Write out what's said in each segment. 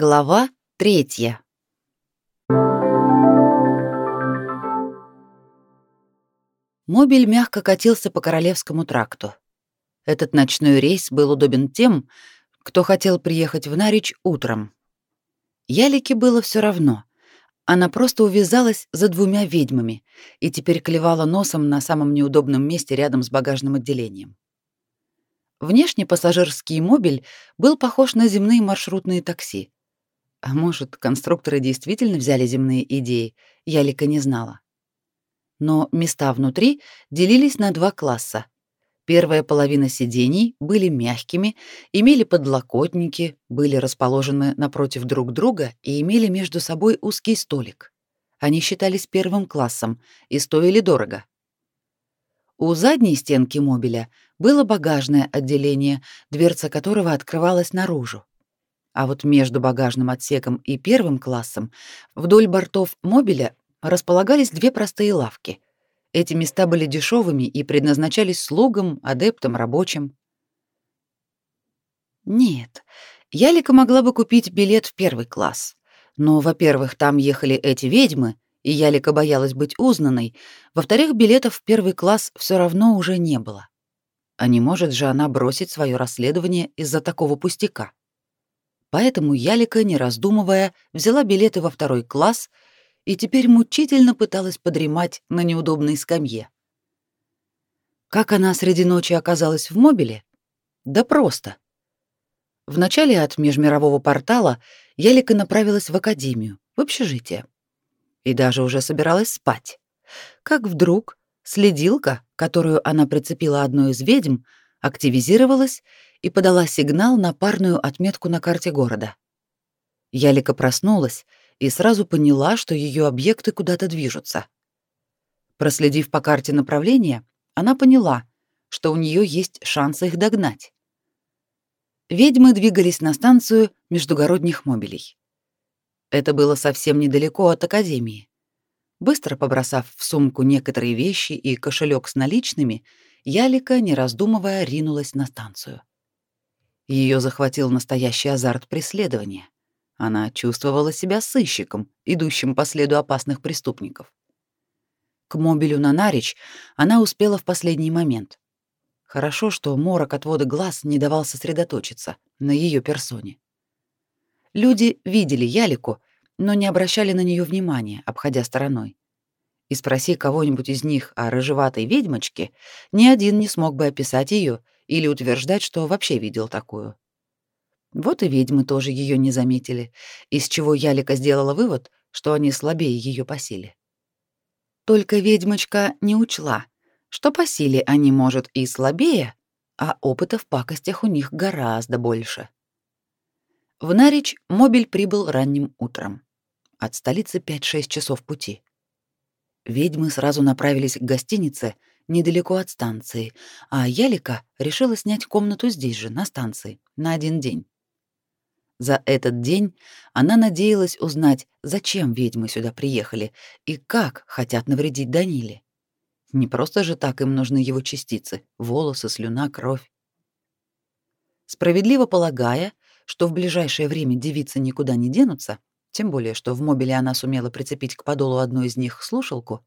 Глава третья. Мобиль мягко катился по Королевскому тракту. Этот ночной рейс был удобен тем, кто хотел приехать в Нарич утром. Ялике было все равно. Она просто увязалась за двумя ведьмами и теперь клевала носом на самом неудобном месте рядом с багажным отделением. Внешне пассажирский мобиль был похож на земные маршрутные такси. А может, конструкторы действительно взяли земные идеи, Ялика не знала. Но места внутри делились на два класса. Первая половина сидений были мягкими, имели подлокотники, были расположены напротив друг друга и имели между собой узкий столик. Они считались первым классом и стоили дорого. У задней стенки мобиля было багажное отделение, дверца которого открывалась наружу. А вот между багажным отсеком и первым классом вдоль бортов мобиля располагались две простые лавки. Эти места были дешевыми и предназначались слугам, адептам, рабочим. Нет, Ялика могла бы купить билет в первый класс. Но, во-первых, там ехали эти ведьмы, и Ялика боялась быть узнанной, во-вторых, билетов в первый класс все равно уже не было. А не может же она бросить свое расследование из-за такого пустяка. Поэтому Ялика, не раздумывая, взяла билеты во второй класс и теперь мучительно пыталась подремать на неудобной скамье. Как она среди ночи оказалась в мобиле? Да просто. Вначале от межмирового портала Ялика направилась в академию, в общежитие и даже уже собиралась спать. Как вдруг следилка, которую она прицепила одной из ведьм, активизировалась и подала сигнал на парную отметку на карте города. Ялика проснулась и сразу поняла, что ее объекты куда-то движутся. Проследив по карте направления, она поняла, что у нее есть шанс их догнать. Ведьмы двигались на станцию междугородних мобилей. Это было совсем недалеко от академии. Быстро побросав в сумку некоторые вещи и кошелек с наличными, Ялика, не раздумывая, ринулась на станцию. Ее захватил настоящий азарт преследования. Она чувствовала себя сыщиком, идущим по следу опасных преступников. К мобилю на Нарич она успела в последний момент. Хорошо, что морок отвода глаз не давал сосредоточиться на ее персоне. Люди видели Ялику, но не обращали на нее внимания, обходя стороной. И спроси кого-нибудь из них о рыжеватой ведьмочке, ни один не смог бы описать ее или утверждать, что вообще видел такую. Вот и ведьмы тоже ее не заметили, из чего Ялика сделала вывод, что они слабее ее по силе. Только ведьмочка не учла, что по силе они, может, и слабее, а опыта в пакостях у них гораздо больше. В Нарич мобиль прибыл ранним утром. От столицы 5-6 часов пути. Ведьмы сразу направились к гостинице недалеко от станции, а Ялика решила снять комнату здесь же, на станции, на один день. За этот день она надеялась узнать, зачем ведьмы сюда приехали и как хотят навредить Даниле. Не просто же так им нужны его частицы — волосы, слюна, кровь. Справедливо полагая, что в ближайшее время девицы никуда не денутся, тем более что в мобиле она сумела прицепить к подолу одну из них слушалку,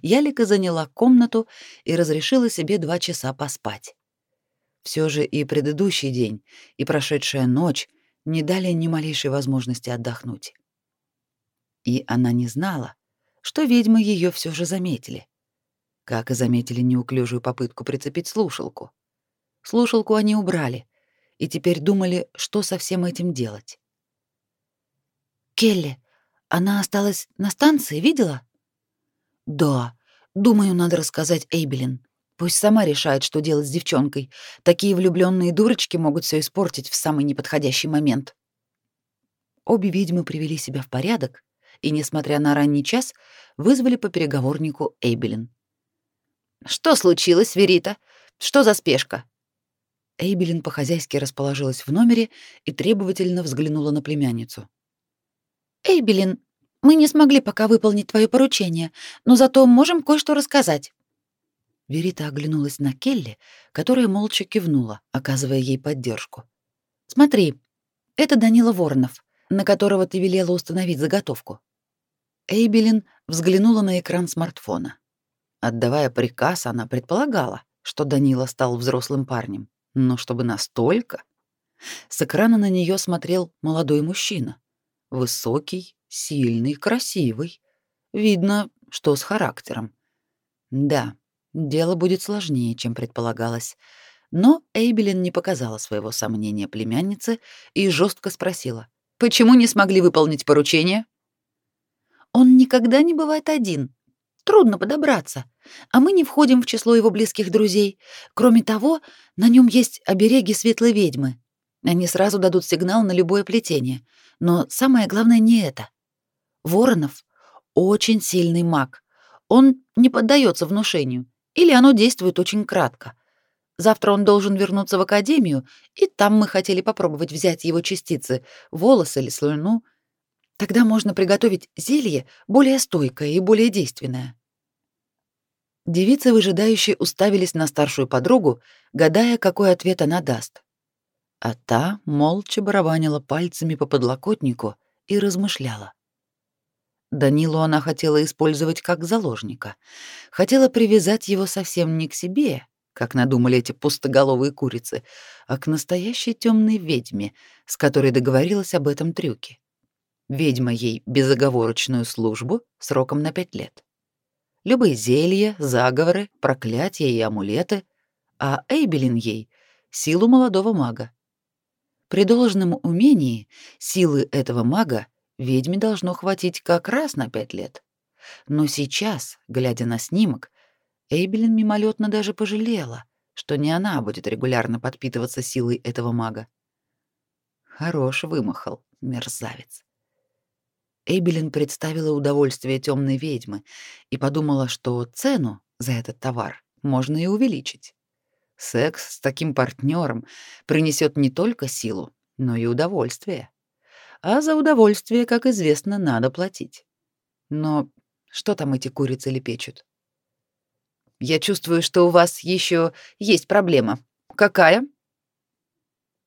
Ялика заняла комнату и разрешила себе два часа поспать. Все же и предыдущий день, и прошедшая ночь не дали ни малейшей возможности отдохнуть. И она не знала, что ведьмы ее все же заметили. Как и заметили неуклюжую попытку прицепить слушалку. Слушалку они убрали, и теперь думали, что со всем этим делать. «Келли, она осталась на станции, видела?» «Да. Думаю, надо рассказать Эйбелин. Пусть сама решает, что делать с девчонкой. Такие влюбленные дурочки могут все испортить в самый неподходящий момент». Обе ведьмы привели себя в порядок и, несмотря на ранний час, вызвали по переговорнику Эйбелин. «Что случилось, Верита? Что за спешка?» Эйбелин по-хозяйски расположилась в номере и требовательно взглянула на племянницу. «Эйбелин, мы не смогли пока выполнить твое поручение, но зато можем кое-что рассказать». Верита оглянулась на Келли, которая молча кивнула, оказывая ей поддержку. «Смотри, это Данила Воронов, на которого ты велела установить заготовку. Эйбелин взглянула на экран смартфона. Отдавая приказ, она предполагала, что Данила стал взрослым парнем. Но чтобы настолько? С экрана на нее смотрел молодой мужчина. Высокий, сильный, красивый. Видно, что с характером. Да, дело будет сложнее, чем предполагалось. Но Эйбелин не показала своего сомнения племяннице и жестко спросила: "Почему не смогли выполнить поручение?" "Он никогда не бывает один. Трудно подобраться, а мы не входим в число его близких друзей. Кроме того, на нем есть обереги светлой ведьмы. Они сразу дадут сигнал на любое плетение. Но самое главное не это. Воронов очень сильный маг. Он не поддается внушению, или оно действует очень кратко. Завтра он должен вернуться в академию, и там мы хотели попробовать взять его частицы, волосы или слюну. Тогда можно приготовить зелье более стойкое и более действенное. Девицы выжидающие уставились на старшую подругу, гадая, какой ответ она даст. А та молча барабанила пальцами по подлокотнику и размышляла. Данилу она хотела использовать как заложника. Хотела привязать его совсем не к себе, как надумали эти пустоголовые курицы, а к настоящей темной ведьме, с которой договорилась об этом трюке. Ведьма ей безоговорочную службу сроком на пять лет. Любые зелья, заговоры, проклятия и амулеты, а Эйбелин ей — силу молодого мага. При должном умении силы этого мага ведьме должно хватить как раз на пять лет. Но сейчас, глядя на снимок, Эйбелин мимолетно даже пожалела, что не она будет регулярно подпитываться силой этого мага. Хорош вымахал, мерзавец. Эйбелин представила удовольствие темной ведьмы и подумала, что цену за этот товар можно и увеличить. Секс с таким партнером принесет не только силу, но и удовольствие. А за удовольствие, как известно, надо платить. Но что там эти курицы лепечут? Я чувствую, что у вас еще есть проблема. Какая?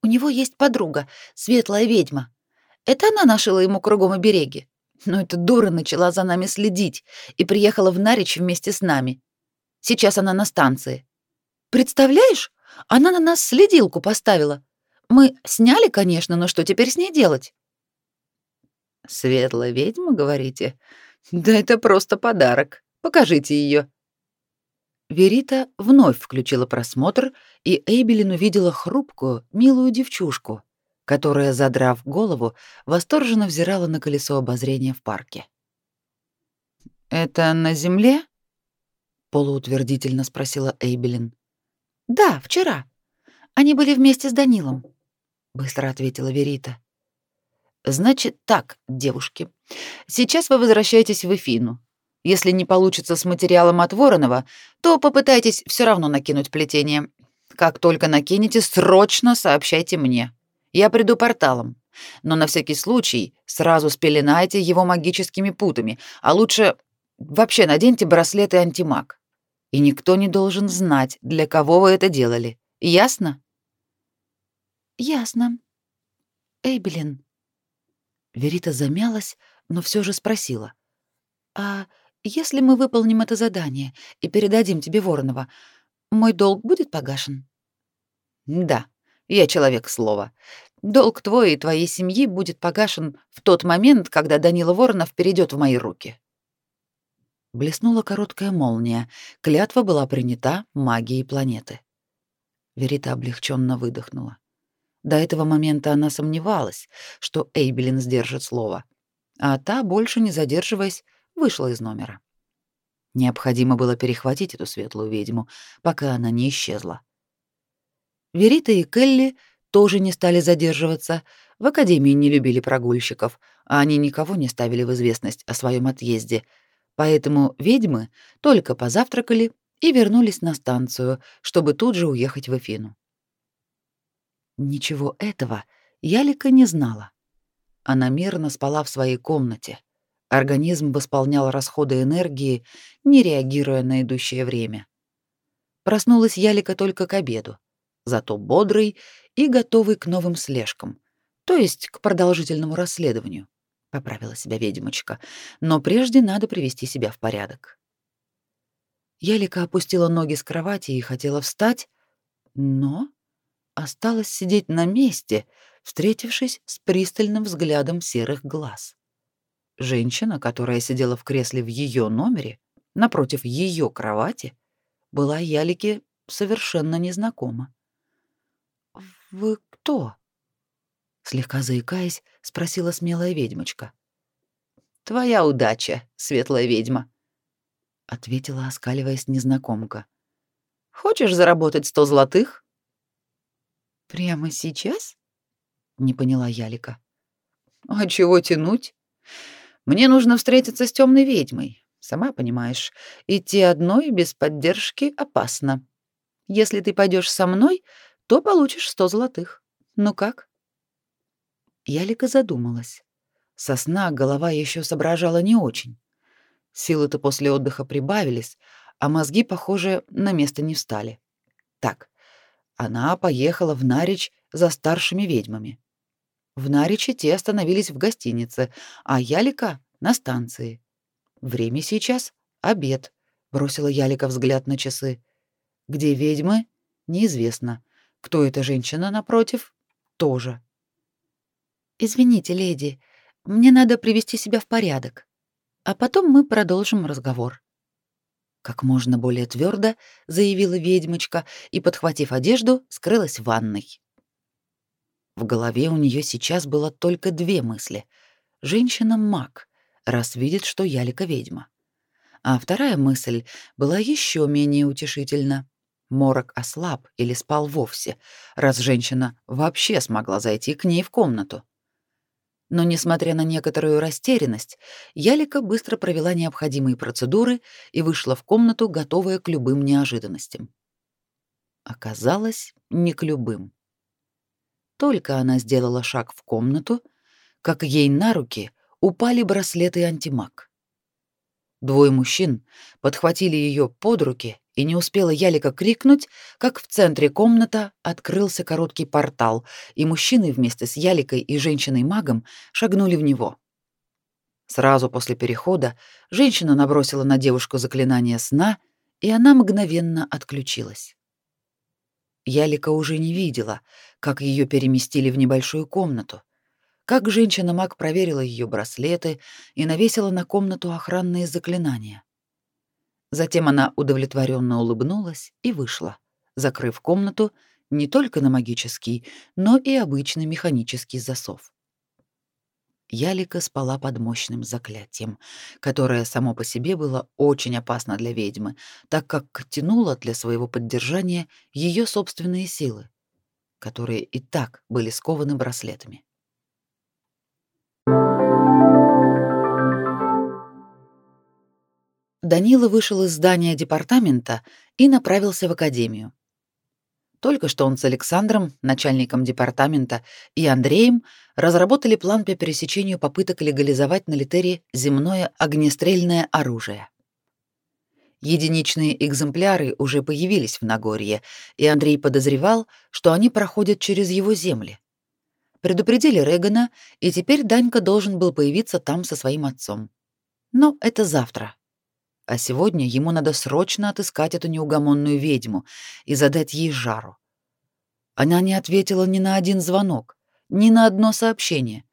У него есть подруга, светлая ведьма. Это она нашила ему кругом обереги. Но эта дура начала за нами следить и приехала в Нарич вместе с нами. Сейчас она на станции. Представляешь, она на нас следилку поставила. Мы сняли, конечно, но что теперь с ней делать? Светлая ведьма, говорите? Да это просто подарок. Покажите ее. Верита вновь включила просмотр, и Эйбелин увидела хрупкую, милую девчушку, которая, задрав голову, восторженно взирала на колесо обозрения в парке. «Это на земле?» — полуутвердительно спросила Эйбелин. Да, вчера. Они были вместе с Данилом, быстро ответила Верита. Значит так, девушки. Сейчас вы возвращаетесь в Эфину. Если не получится с материалом от Воронова, то попытайтесь все равно накинуть плетение. Как только накинете, срочно сообщайте мне. Я приду порталом. Но на всякий случай сразу спеленайте его магическими путами, а лучше вообще наденьте браслеты антимаг и никто не должен знать, для кого вы это делали. Ясно? Ясно. Эйбелин. Верита замялась, но все же спросила: "А если мы выполним это задание и передадим тебе Воронова, мой долг будет погашен?" "Да, я человек слова. Долг твой и твоей семьи будет погашен в тот момент, когда Данила Воронов перейдет в мои руки." Блеснула короткая молния. Клятва была принята магией планеты. Верита облегченно выдохнула. До этого момента она сомневалась, что Эйбелин сдержит слово, а та, больше не задерживаясь, вышла из номера. Необходимо было перехватить эту светлую ведьму, пока она не исчезла. Верита и Келли тоже не стали задерживаться. В академии не любили прогульщиков, а они никого не ставили в известность о своем отъезде — Поэтому ведьмы только позавтракали и вернулись на станцию, чтобы тут же уехать в Афину. Ничего этого Ялика не знала. Она мирно спала в своей комнате. Организм восполнял расходы энергии, не реагируя на идущее время. Проснулась Ялика только к обеду, зато бодрый и готовый к новым слежкам. То есть к продолжительному расследованию, поправила себя ведьмочка. Но прежде надо привести себя в порядок. Ялика опустила ноги с кровати и хотела встать, но осталась сидеть на месте, встретившись с пристальным взглядом серых глаз. Женщина, которая сидела в кресле в ее номере, напротив ее кровати, была Ялике совершенно незнакома. «Вы кто?» Слегка заикаясь, спросила смелая ведьмочка. «Твоя удача, светлая ведьма», — ответила, оскаливаясь незнакомка. «Хочешь заработать сто золотых?» «Прямо сейчас?» — не поняла Ялика. «А чего тянуть? Мне нужно встретиться с темной ведьмой. Сама понимаешь, идти одной без поддержки опасно. Если ты пойдешь со мной, то получишь сто золотых. Ну как?» Ялика задумалась. Со сна голова еще соображала не очень. Силы-то после отдыха прибавились, а мозги, похоже, на место не встали. Так, она поехала в Нарич за старшими ведьмами. В Нариче те остановились в гостинице, а Ялика — на станции. Время сейчас — обед, — бросила Ялика взгляд на часы. Где ведьмы — неизвестно. Кто эта женщина напротив — тоже. «Извините, леди, мне надо привести себя в порядок, а потом мы продолжим разговор». Как можно более твердо заявила ведьмочка и, подхватив одежду, скрылась в ванной. В голове у нее сейчас было только две мысли. Женщина-маг, раз видит, что Ялика ведьма. А вторая мысль была еще менее утешительна. Морок ослаб или спал вовсе, раз женщина вообще смогла зайти к ней в комнату. Но, несмотря на некоторую растерянность, Ялика быстро провела необходимые процедуры и вышла в комнату, готовая к любым неожиданностям. Оказалось, не к любым. Только она сделала шаг в комнату, как ей на руки упали браслеты антимаг. Двое мужчин подхватили ее под руки, и не успела Ялика крикнуть, как в центре комната открылся короткий портал, и мужчины вместе с Яликой и женщиной-магом шагнули в него. Сразу после перехода женщина набросила на девушку заклинание сна, и она мгновенно отключилась. Ялика уже не видела, как ее переместили в небольшую комнату, как женщина-маг проверила ее браслеты и навесила на комнату охранные заклинания. Затем она удовлетворенно улыбнулась и вышла, закрыв комнату не только на магический, но и обычный механический засов. Ялика спала под мощным заклятием, которое само по себе было очень опасно для ведьмы, так как тянуло для своего поддержания ее собственные силы, которые и так были скованы браслетами. Данила вышел из здания департамента и направился в академию. Только что он с Александром, начальником департамента, и Андреем разработали план по пересечению попыток легализовать на Литере земное огнестрельное оружие. Единичные экземпляры уже появились в Нагорье, и Андрей подозревал, что они проходят через его земли. Предупредили Регана, и теперь Данька должен был появиться там со своим отцом. Но это завтра. А сегодня ему надо срочно отыскать эту неугомонную ведьму и задать ей жару. Она не ответила ни на один звонок, ни на одно сообщение.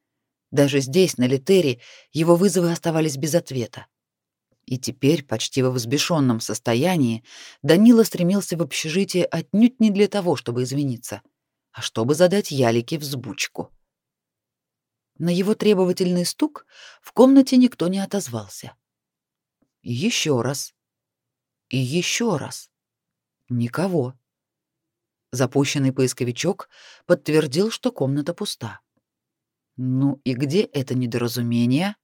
Даже здесь, на Литере, его вызовы оставались без ответа. И теперь, почти во взбешенном состоянии, Данила стремился в общежитие отнюдь не для того, чтобы извиниться, а чтобы задать Ялике взбучку. На его требовательный стук в комнате никто не отозвался. Еще раз. И еще раз. Никого. Запущенный поисковичок подтвердил, что комната пуста. Ну и где это недоразумение?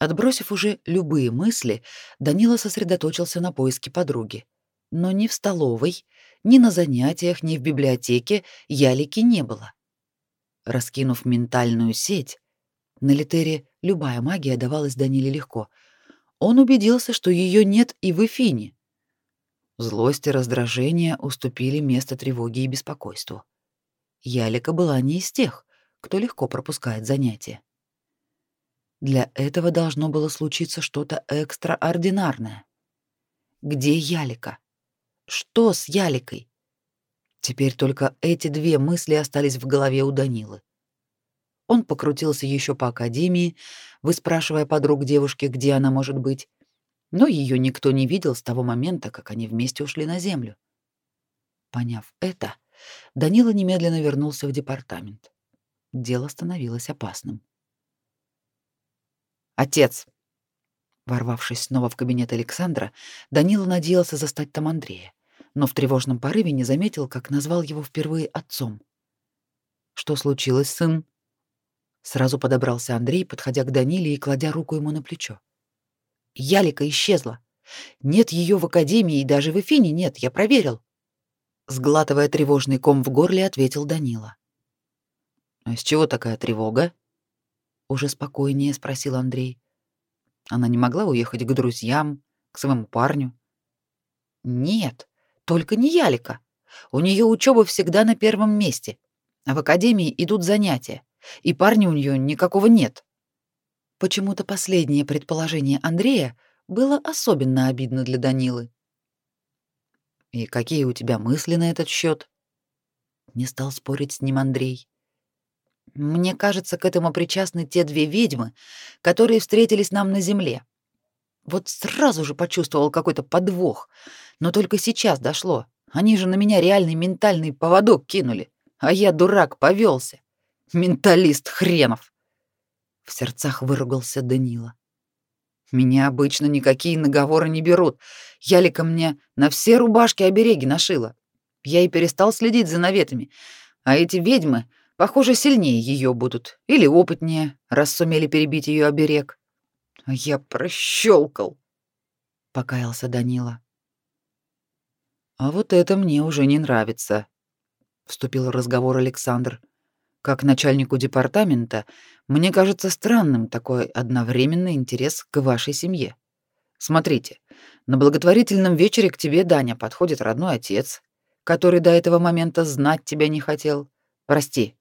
Отбросив уже любые мысли, Данила сосредоточился на поиске подруги. Но ни в столовой, ни на занятиях, ни в библиотеке ялики не было. Раскинув ментальную сеть, на Литере любая магия давалась Даниле легко — он убедился, что ее нет и в Эфине. Злость и раздражение уступили место тревоге и беспокойству. Ялика была не из тех, кто легко пропускает занятия. Для этого должно было случиться что-то экстраординарное. Где Ялика? Что с Яликой? Теперь только эти две мысли остались в голове у Данилы. Он покрутился еще по академии, выспрашивая подруг девушки, где она может быть, но ее никто не видел с того момента, как они вместе ушли на землю. Поняв это, Данила немедленно вернулся в департамент. Дело становилось опасным. Отец. Ворвавшись снова в кабинет Александра, Данила надеялся застать там Андрея, но в тревожном порыве не заметил, как назвал его впервые отцом. Что случилось, сын? Сразу подобрался Андрей, подходя к Даниле и кладя руку ему на плечо. Ялика исчезла. Нет ее в академии и даже в Эфине нет, я проверил. Сглатывая тревожный ком в горле, ответил Данила. «А с чего такая тревога?» Уже спокойнее спросил Андрей. Она не могла уехать к друзьям, к своему парню. «Нет, только не Ялика. У нее учеба всегда на первом месте, а в академии идут занятия, и парня у нее никакого нет». Почему-то последнее предположение Андрея было особенно обидно для Данилы. И какие у тебя мысли на этот счет? Не стал спорить с ним Андрей. Мне кажется, к этому причастны те две ведьмы, которые встретились нам на земле. Вот сразу же почувствовал какой-то подвох, но только сейчас дошло. Они же на меня реальный ментальный поводок кинули, а я, дурак, повелся. Менталист хренов. В сердцах выругался Данила. Меня обычно никакие наговоры не берут. Ялика мне на все рубашки обереги нашила. Я и перестал следить за наветами. А эти ведьмы, похоже, сильнее ее будут. Или опытнее, раз сумели перебить ее оберег. А я прощелкал, — покаялся Данила. А вот это мне уже не нравится, — вступил в разговор Александр. Как начальнику департамента, мне кажется странным такой одновременный интерес к вашей семье. Смотрите, на благотворительном вечере к тебе, Даня, подходит родной отец, который до этого момента знать тебя не хотел. Прости,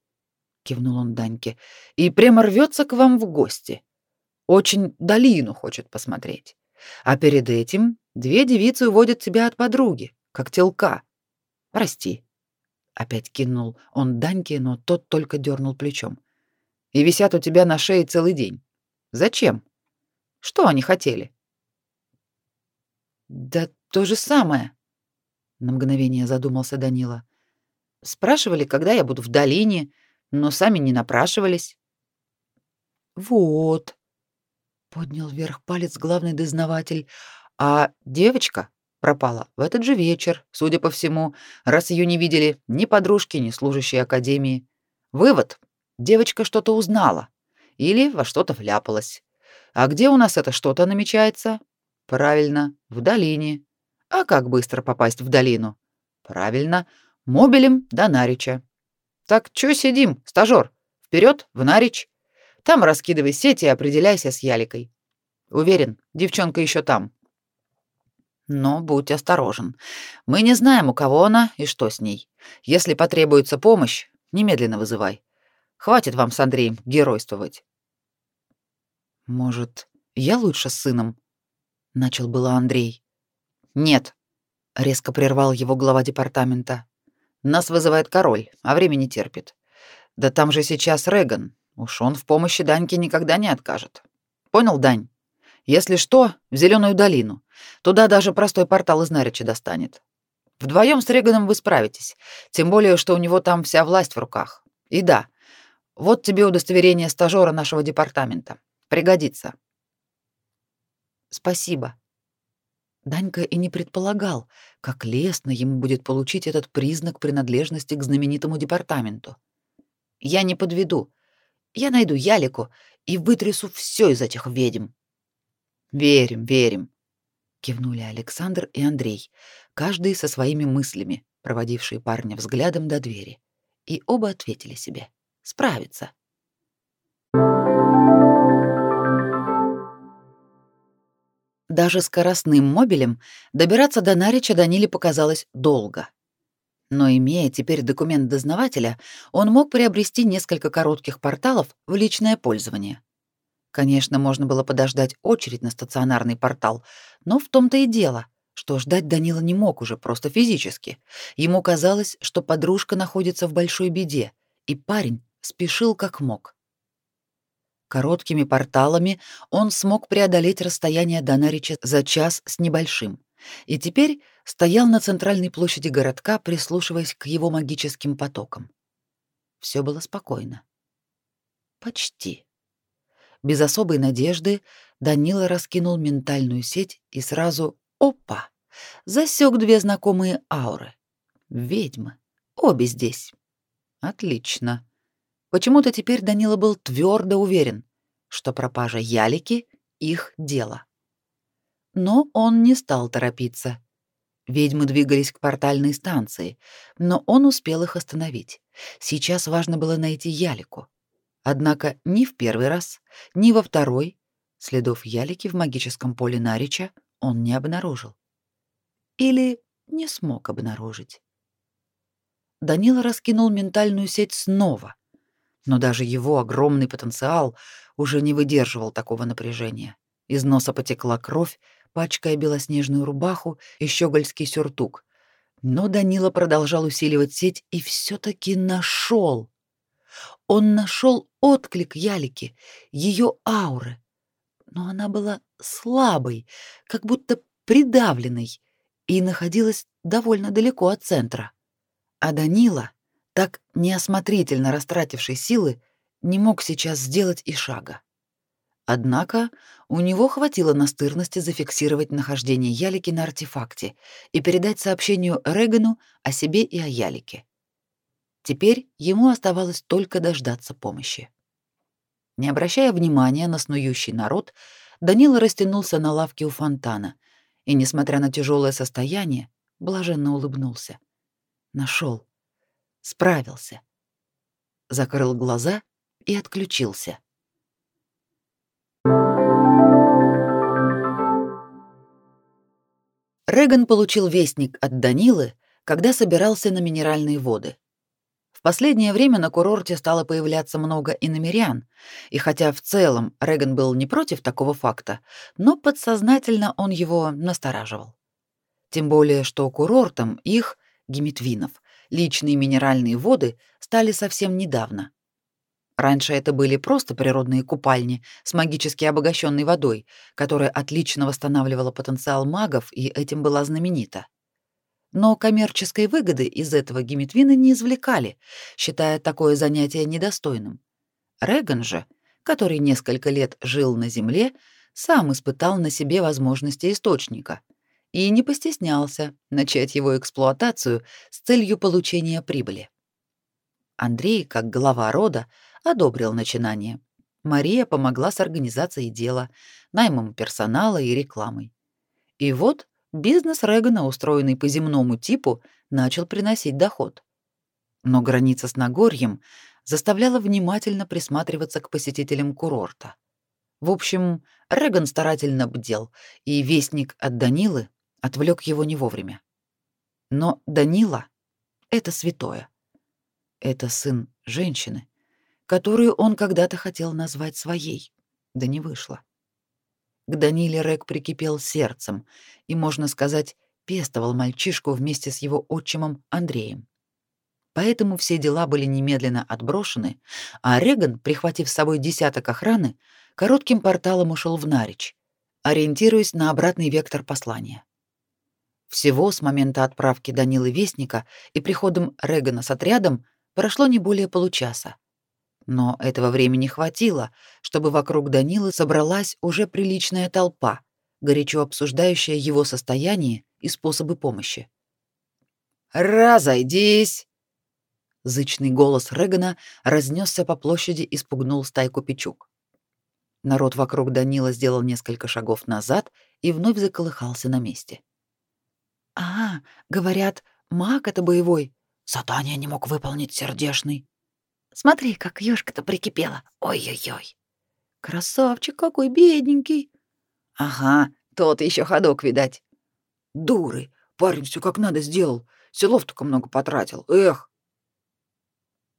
кивнул он Даньке, и прямо рвется к вам в гости. Очень долину хочет посмотреть. А перед этим две девицы уводят тебя от подруги, как телка. Прости. Опять кинул он Даньке, но тот только дернул плечом. И висят у тебя на шее целый день. Зачем? Что они хотели? Да то же самое. На мгновение задумался Данила. Спрашивали, когда я буду в долине, но сами не напрашивались. Вот. Поднял вверх палец главный дознаватель. А девочка пропала в этот же вечер, судя по всему, раз ее не видели ни подружки, ни служащие академии. Вывод: девочка что-то узнала или во что-то вляпалась. А где у нас это что-то намечается? Правильно, в долине. А как быстро попасть в долину? Правильно, мобилем до Нарича. Так чё сидим, стажёр? Вперед в Нарич. Там раскидывай сети и определяйся с Яликой. Уверен, девчонка еще там. Но будь осторожен. Мы не знаем, у кого она и что с ней. Если потребуется помощь, немедленно вызывай. Хватит вам с Андреем геройствовать. Может, я лучше с сыном? начал было Андрей. Нет, резко прервал его глава департамента. Нас вызывает король, а время не терпит. Да там же сейчас Реган. Уж он в помощи Даньке никогда не откажет. Понял, Дань? Если что, в Зеленую долину. Туда даже простой портал из Нарича достанет. Вдвоем с Реганом вы справитесь, тем более, что у него там вся власть в руках. И да, вот тебе удостоверение стажера нашего департамента. Пригодится. Спасибо. Данька и не предполагал, как лестно ему будет получить этот признак принадлежности к знаменитому департаменту. Я не подведу. Я найду Ялику и вытрясу все из этих ведьм. Верим, верим, кивнули Александр и Андрей, каждый со своими мыслями, проводившие парня взглядом до двери, и оба ответили себе: справится. Даже скоростным мобилем добираться до Нарича Даниле показалось долго. Но имея теперь документ дознавателя, он мог приобрести несколько коротких порталов в личное пользование. Конечно, можно было подождать очередь на стационарный портал, но в том-то и дело, что ждать Данила не мог уже просто физически. Ему казалось, что подружка находится в большой беде, и парень спешил как мог. Короткими порталами он смог преодолеть расстояние до Нарича за час с небольшим, и теперь стоял на центральной площади городка, прислушиваясь к его магическим потокам. Все было спокойно. Почти. Без особой надежды Данила раскинул ментальную сеть и сразу опа! Засек две знакомые ауры. Ведьмы. Обе здесь. Отлично. Почему-то теперь Данила был твердо уверен, что пропажа ялики — их дело. Но он не стал торопиться. Ведьмы двигались к портальной станции, но он успел их остановить. Сейчас важно было найти ялику. Однако ни в первый раз, ни во второй следов ялики в магическом поле Нарича он не обнаружил. Или не смог обнаружить. Данила раскинул ментальную сеть снова, но даже его огромный потенциал уже не выдерживал такого напряжения. Из носа потекла кровь, пачкая белоснежную рубаху и щегольский сюртук. Но Данила продолжал усиливать сеть и все таки нашел. Он нашел отклик Ялики, ее ауры. Но она была слабой, как будто придавленной, и находилась довольно далеко от центра. А Данила, так неосмотрительно растративший силы, не мог сейчас сделать и шага. Однако у него хватило настырности зафиксировать нахождение Ялики на артефакте и передать сообщению Регану о себе и о Ялике. Теперь ему оставалось только дождаться помощи. Не обращая внимания на снующий народ, Данила растянулся на лавке у фонтана и, несмотря на тяжелое состояние, блаженно улыбнулся. Нашел, Справился. Закрыл глаза и отключился. Реган получил вестник от Данилы, когда собирался на минеральные воды. В последнее время на курорте стало появляться много иномерян, и хотя в целом Реган был не против такого факта, но подсознательно он его настораживал. Тем более, что курортом их, геметвинов, личные минеральные воды стали совсем недавно. Раньше это были просто природные купальни с магически обогащенной водой, которая отлично восстанавливала потенциал магов и этим была знаменита. Но коммерческой выгоды из этого геметвины не извлекали, считая такое занятие недостойным. Реган же, который несколько лет жил на Земле, сам испытал на себе возможности источника — и не постеснялся начать его эксплуатацию с целью получения прибыли. Андрей, как глава рода, одобрил начинание. Мария помогла с организацией дела, наймом персонала и рекламой. И вот бизнес Регана, устроенный по земному типу, начал приносить доход. Но граница с Нагорьем заставляла внимательно присматриваться к посетителям курорта. В общем, Реган старательно бдел, и вестник от Данилы отвлек его не вовремя. Но Данила — это святое. Это сын женщины, которую он когда-то хотел назвать своей, да не вышло. К Даниле Рек прикипел сердцем и, можно сказать, пестовал мальчишку вместе с его отчимом Андреем. Поэтому все дела были немедленно отброшены, а Реган, прихватив с собой десяток охраны, коротким порталом ушел в Нарич, ориентируясь на обратный вектор послания. Всего с момента отправки Данилы Вестника и приходом Регана с отрядом прошло не более получаса. Но этого времени хватило, чтобы вокруг Данилы собралась уже приличная толпа, горячо обсуждающая его состояние и способы помощи. «Разойдись!» Зычный голос Регана разнесся по площади и спугнул стайку печук. Народ вокруг Данила сделал несколько шагов назад и вновь заколыхался на месте. А, говорят, маг это боевой. Задание не мог выполнить сердешный. Смотри, как ёшка-то прикипела. Ой-ой-ой. Красавчик какой бедненький. Ага, тот еще ходок, видать. Дуры, парень все как надо сделал. Селов только много потратил. Эх!»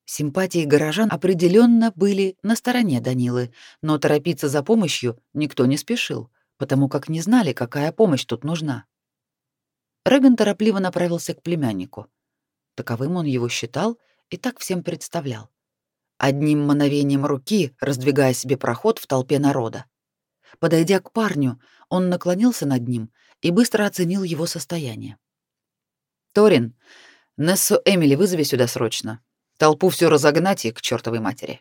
Симпатии горожан определенно были на стороне Данилы, но торопиться за помощью никто не спешил, потому как не знали, какая помощь тут нужна. Реган торопливо направился к племяннику. Таковым он его считал и так всем представлял. Одним мановением руки раздвигая себе проход в толпе народа. Подойдя к парню, он наклонился над ним и быстро оценил его состояние. «Торин, Нессу Эмили вызови сюда срочно. Толпу все разогнать и к чертовой матери».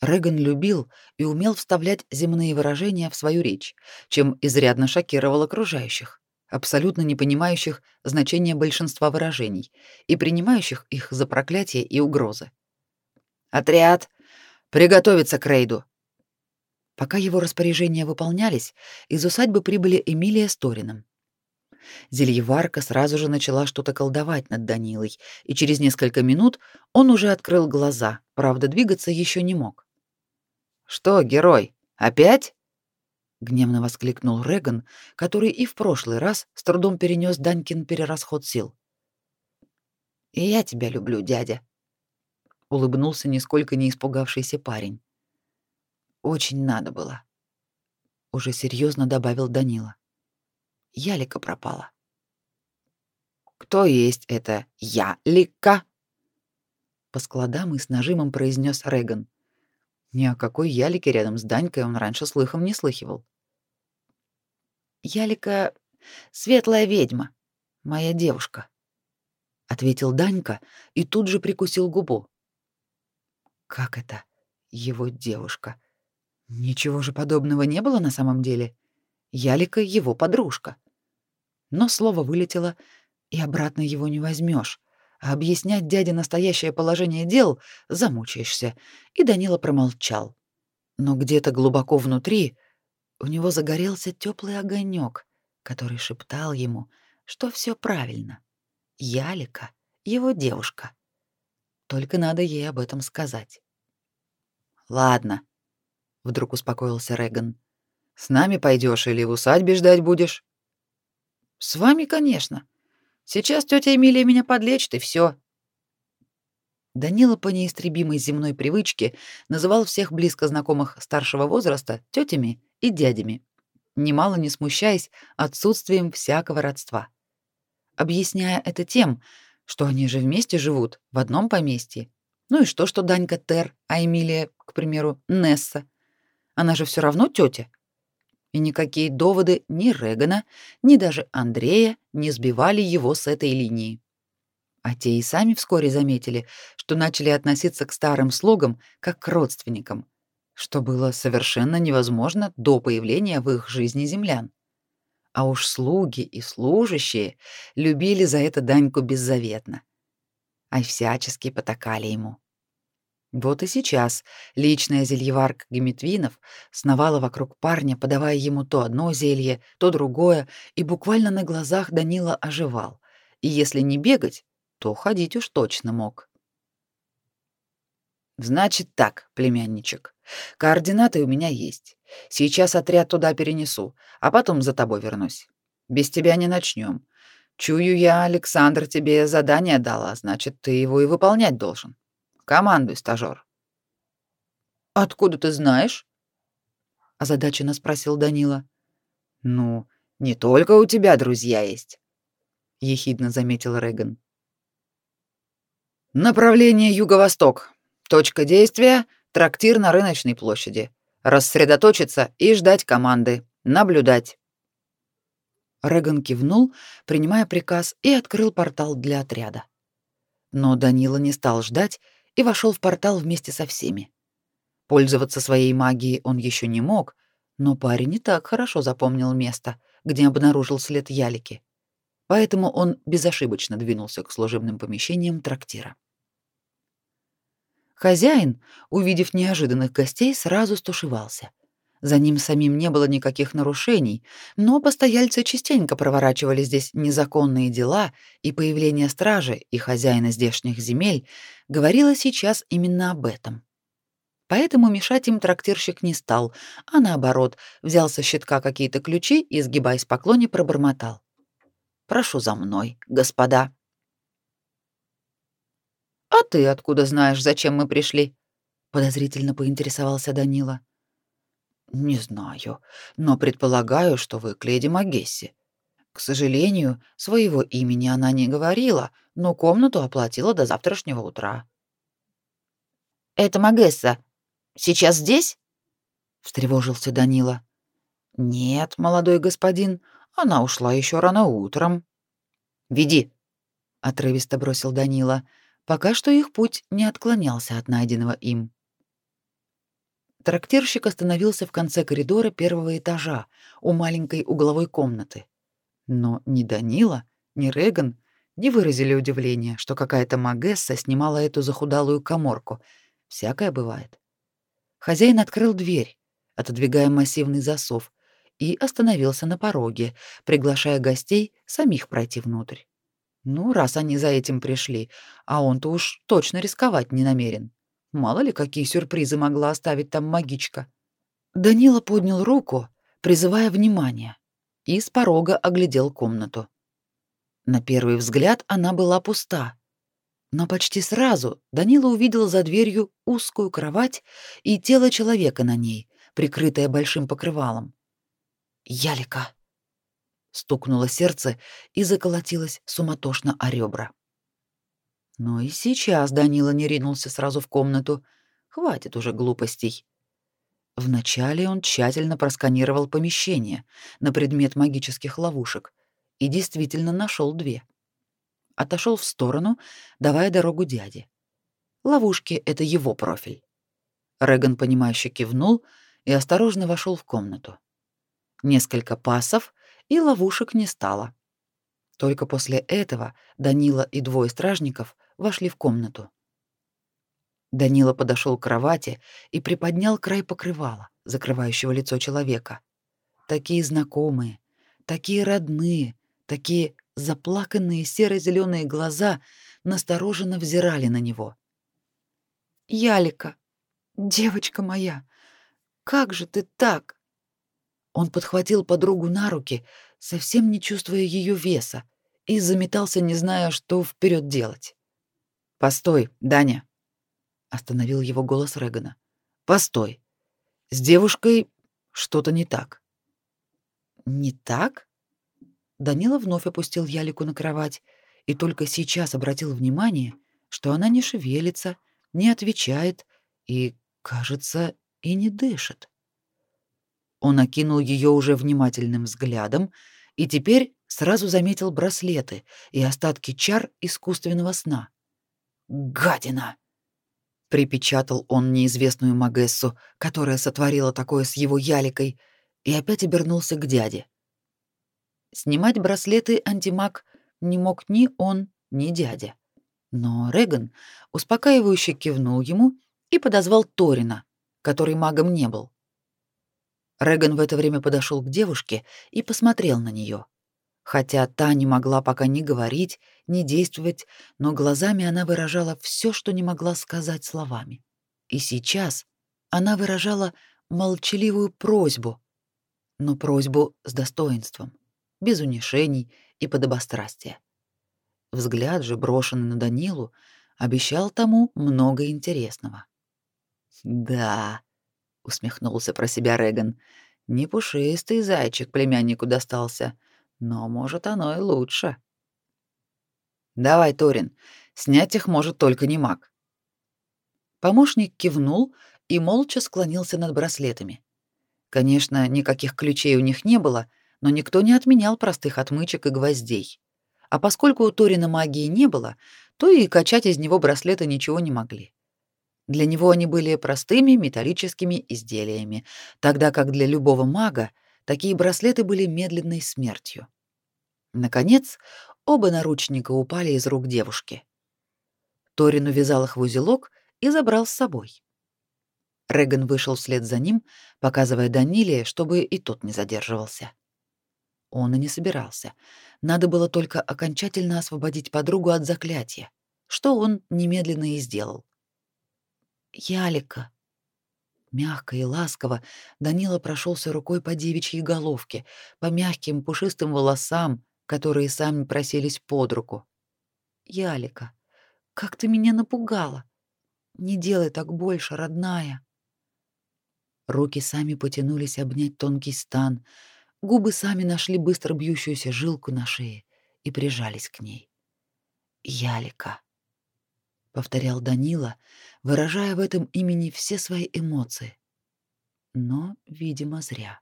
Реган любил и умел вставлять земные выражения в свою речь, чем изрядно шокировал окружающих, абсолютно не понимающих значения большинства выражений и принимающих их за проклятие и угрозы. «Отряд! Приготовиться к рейду!» Пока его распоряжения выполнялись, из усадьбы прибыли Эмилия с Торином. Зельеварка сразу же начала что-то колдовать над Данилой, и через несколько минут он уже открыл глаза, правда, двигаться еще не мог. «Что, герой, опять?» — гневно воскликнул Реган, который и в прошлый раз с трудом перенес Данькин перерасход сил. «И я тебя люблю, дядя», — улыбнулся нисколько не испугавшийся парень. «Очень надо было», — уже серьезно добавил Данила. Ялика пропала. Кто есть это Ялика? По складам и с нажимом произнес Реган. Ни о какой Ялике рядом с Данькой он раньше слыхом не слыхивал. Ялика светлая ведьма, моя девушка, ответил Данька и тут же прикусил губу. Как это? Его девушка. Ничего же подобного не было на самом деле. Ялика его подружка. Но слово вылетело, и обратно его не возьмешь. А объяснять дяде настоящее положение дел замучаешься, и Данила промолчал. Но где-то глубоко внутри у него загорелся теплый огонек, который шептал ему, что все правильно. Ялика — его девушка. Только надо ей об этом сказать. «Ладно», — вдруг успокоился Реган. «С нами пойдешь или в усадьбе ждать будешь?» С вами, конечно. Сейчас тетя Эмилия меня подлечит и все. Данила по неистребимой земной привычке называл всех близко знакомых старшего возраста тетями и дядями, немало не смущаясь отсутствием всякого родства. Объясняя это тем, что они же вместе живут в одном поместье. Ну и что, что Данька Тер, а Эмилия, к примеру, Несса. Она же все равно тетя. И никакие доводы ни Регана, ни даже Андрея не сбивали его с этой линии. А те и сами вскоре заметили, что начали относиться к старым слугам как к родственникам, что было совершенно невозможно до появления в их жизни землян. А уж слуги и служащие любили за это Даньку беззаветно, а всячески потакали ему. Вот и сейчас личная зельеварка Геметвинов сновала вокруг парня, подавая ему то одно зелье, то другое, и буквально на глазах Данила оживал. И если не бегать, то ходить уж точно мог. Значит так, племянничек. Координаты у меня есть. Сейчас отряд туда перенесу, а потом за тобой вернусь. Без тебя не начнем. Чую я, Александр тебе задание дала, значит, ты его и выполнять должен. Командуй, стажёр. Откуда ты знаешь? озадаченно спросил Данила. Ну, не только у тебя друзья есть, ехидно заметил Реган. Направление юго-восток. Точка действия трактир на рыночной площади. Рассредоточиться и ждать команды. Наблюдать. Реган кивнул, принимая приказ, и открыл портал для отряда. Но Данила не стал ждать и вошел в портал вместе со всеми. Пользоваться своей магией он еще не мог, но парень не так хорошо запомнил место, где обнаружил след ялики. Поэтому он безошибочно двинулся к служебным помещениям трактира. Хозяин, увидев неожиданных гостей, сразу стушевался. За ним самим не было никаких нарушений, но постояльцы частенько проворачивали здесь незаконные дела, и появление стражи и хозяина здешних земель говорило сейчас именно об этом. Поэтому мешать им трактирщик не стал, а наоборот, взял со щитка какие-то ключи и, сгибаясь в поклоне, пробормотал. Прошу за мной, господа. А ты откуда знаешь, зачем мы пришли? подозрительно поинтересовался Данила. Не знаю, но предполагаю, что вы к леди Магессе. К сожалению, своего имени она не говорила, но комнату оплатила до завтрашнего утра. Это Магесса. Сейчас здесь? встревожился Данила. Нет, молодой господин, она ушла еще рано утром. Веди, отрывисто бросил Данила. Пока что их путь не отклонялся от найденного им. Трактирщик остановился в конце коридора первого этажа, у маленькой угловой комнаты. Но ни Данила, ни Реган не выразили удивления, что какая-то магесса снимала эту захудалую каморку. Всякое бывает. Хозяин открыл дверь, отодвигая массивный засов, и остановился на пороге, приглашая гостей самих пройти внутрь. Ну, раз они за этим пришли, а он-то уж точно рисковать не намерен. Мало ли, какие сюрпризы могла оставить там магичка. Данила поднял руку, призывая внимание, и с порога оглядел комнату. На первый взгляд она была пуста. Но почти сразу Данила увидел за дверью узкую кровать и тело человека на ней, прикрытое большим покрывалом. Ялика. Стукнуло сердце и заколотилось суматошно о ребра. Но и сейчас Данила не ринулся сразу в комнату. Хватит уже глупостей. Вначале он тщательно просканировал помещение на предмет магических ловушек и действительно нашел две. Отошел в сторону, давая дорогу дяде. Ловушки — это его профиль. Реган, понимающе кивнул и осторожно вошел в комнату. Несколько пасов, и ловушек не стало. Только после этого Данила и двое стражников вошли в комнату. Данила подошел к кровати и приподнял край покрывала, закрывающего лицо человека. Такие знакомые, такие родные, такие заплаканные серо зеленые глаза настороженно взирали на него. «Ялика, девочка моя, как же ты так?» Он подхватил подругу на руки, совсем не чувствуя ее веса, и заметался, не зная, что вперед делать. «Постой, Даня!» — остановил его голос Регана. «Постой! С девушкой что-то не так». «Не так?» Данила вновь опустил Ялику на кровать и только сейчас обратил внимание, что она не шевелится, не отвечает и, кажется, и не дышит. Он окинул ее уже внимательным взглядом и теперь сразу заметил браслеты и остатки чар искусственного сна. «Гадина!» — припечатал он неизвестную Магессу, которая сотворила такое с его яликой, и опять обернулся к дяде. Снимать браслеты антимаг не мог ни он, ни дядя. Но Реган успокаивающе кивнул ему и подозвал Торина, который магом не был. Реган в это время подошел к девушке и посмотрел на нее. Хотя та не могла пока ни говорить, ни действовать, но глазами она выражала все, что не могла сказать словами. И сейчас она выражала молчаливую просьбу, но просьбу с достоинством, без унижений и подобострастия. Взгляд же, брошенный на Данилу, обещал тому много интересного. «Да», усмехнулся про себя Реган. Не пушистый зайчик племяннику достался, но может оно и лучше. Давай, Торин, снять их может только не маг. Помощник кивнул и молча склонился над браслетами. Конечно, никаких ключей у них не было, но никто не отменял простых отмычек и гвоздей. А поскольку у Торина магии не было, то и качать из него браслеты ничего не могли. Для него они были простыми металлическими изделиями, тогда как для любого мага такие браслеты были медленной смертью. Наконец, оба наручника упали из рук девушки. Торин увязал их в узелок и забрал с собой. Реган вышел вслед за ним, показывая Даниле, чтобы и тот не задерживался. Он и не собирался. Надо было только окончательно освободить подругу от заклятия, что он немедленно и сделал. Ялика. Мягко и ласково Данила прошелся рукой по девичьей головке, по мягким пушистым волосам, которые сами просились под руку. Ялика, как ты меня напугала. Не делай так больше, родная. Руки сами потянулись обнять тонкий стан, губы сами нашли быстро бьющуюся жилку на шее и прижались к ней. Ялика, повторял Данила, выражая в этом имени все свои эмоции. Но, видимо, зря.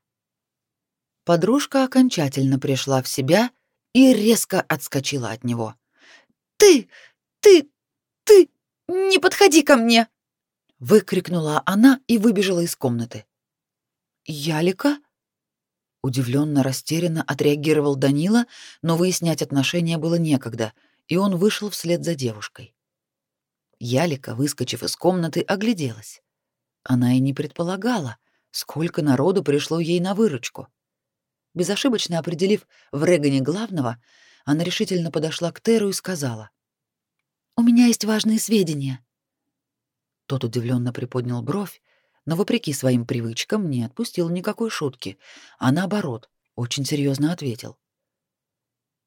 Подружка окончательно пришла в себя и резко отскочила от него. Ты, ты, ты не подходи ко мне, выкрикнула она и выбежала из комнаты. Ялика удивленно, растерянно отреагировал Данила, но выяснять отношения было некогда, и он вышел вслед за девушкой. Ялика, выскочив из комнаты, огляделась. Она и не предполагала, сколько народу пришло ей на выручку. Безошибочно определив в Регане главного, она решительно подошла к Теру и сказала: "У меня есть важные сведения". Тот удивленно приподнял бровь, но вопреки своим привычкам не отпустил никакой шутки, а наоборот, очень серьезно ответил: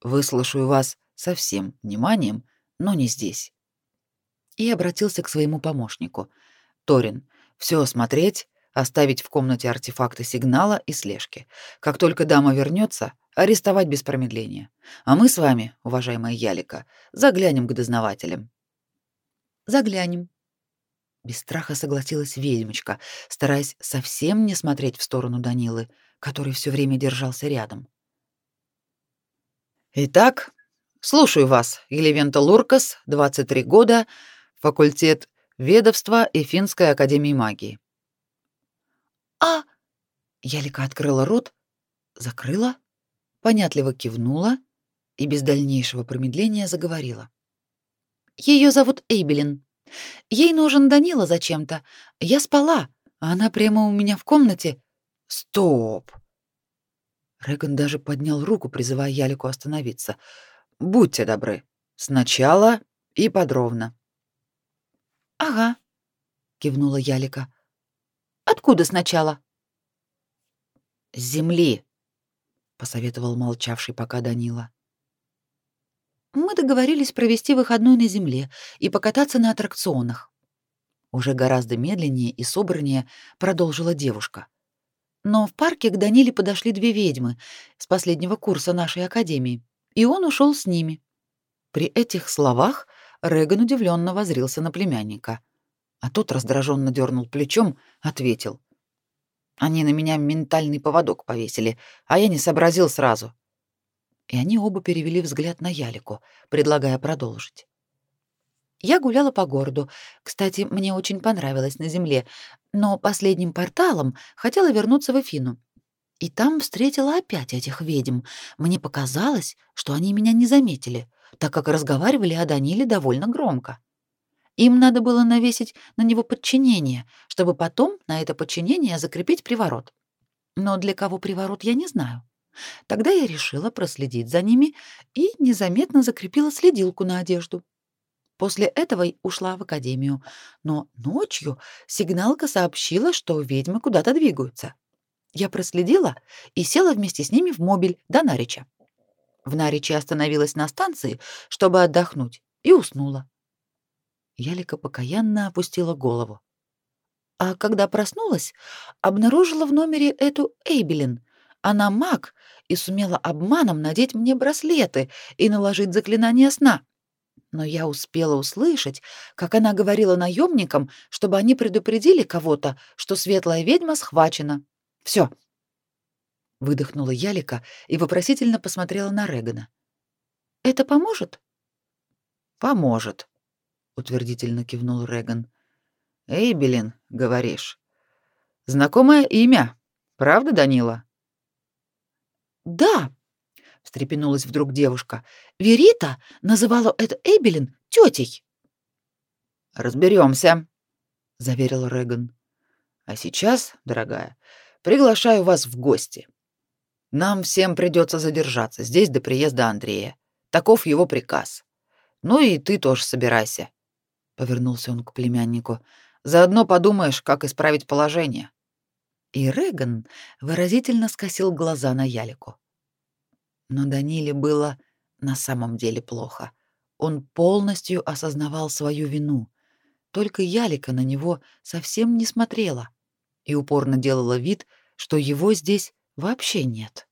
"Выслушаю вас со всем вниманием, но не здесь". И обратился к своему помощнику: "Торин, все осмотреть, оставить в комнате артефакты сигнала и слежки. Как только дама вернется, арестовать без промедления. А мы с вами, уважаемая Ялика, заглянем к дознавателям. Заглянем, без страха согласилась ведьмочка, стараясь совсем не смотреть в сторону Данилы, который все время держался рядом. Итак, слушаю вас, Елевента Луркас, 23 года, факультет ведовства и Финской академии магии. А Ялика открыла рот, закрыла, понятливо кивнула и без дальнейшего промедления заговорила. Ее зовут Эйбелин. Ей нужен Данила зачем-то. Я спала, а она прямо у меня в комнате. Стоп. Реган даже поднял руку, призывая Ялику остановиться. Будьте добры. Сначала и подробно. Ага, кивнула Ялика. Откуда сначала? С земли, посоветовал молчавший пока Данила. Мы договорились провести выходной на земле и покататься на аттракционах. Уже гораздо медленнее и собраннее продолжила девушка. Но в парке к Даниле подошли две ведьмы с последнего курса нашей академии, и он ушел с ними. При этих словах Реган удивленно возрился на племянника, а тот раздраженно дернул плечом, ответил: "Они на меня ментальный поводок повесили, а я не сообразил сразу и они оба перевели взгляд на Ялику, предлагая продолжить. Я гуляла по городу. Кстати, мне очень понравилось на земле, но последним порталом хотела вернуться в Эфину. И там встретила опять этих ведьм. Мне показалось, что они меня не заметили, так как разговаривали о Даниле довольно громко. Им надо было навесить на него подчинение, чтобы потом на это подчинение закрепить приворот. Но для кого приворот, я не знаю. Тогда я решила проследить за ними и незаметно закрепила следилку на одежду. После этого ушла в академию, но ночью сигналка сообщила, что ведьмы куда-то двигаются. Я проследила и села вместе с ними в мобиль до Нарича. В Нариче остановилась на станции, чтобы отдохнуть, и уснула. Ялика покаянно опустила голову. А когда проснулась, обнаружила в номере эту Эйбелин, она маг и сумела обманом надеть мне браслеты и наложить заклинание сна. Но я успела услышать, как она говорила наемникам, чтобы они предупредили кого-то, что светлая ведьма схвачена. Все. Выдохнула Ялика и вопросительно посмотрела на Регана. Это поможет? Поможет, утвердительно кивнул Реган. Эйбелин, говоришь. Знакомое имя, правда, Данила? Да, встрепенулась вдруг девушка. Верита называла это Эбелин тетей. Разберемся, заверил Реган. А сейчас, дорогая, приглашаю вас в гости. Нам всем придется задержаться здесь до приезда Андрея. Таков его приказ. Ну и ты тоже собирайся, повернулся он к племяннику. Заодно подумаешь, как исправить положение. И Реган выразительно скосил глаза на Ялику. Но Даниле было на самом деле плохо. Он полностью осознавал свою вину. Только Ялика на него совсем не смотрела и упорно делала вид, что его здесь вообще нет.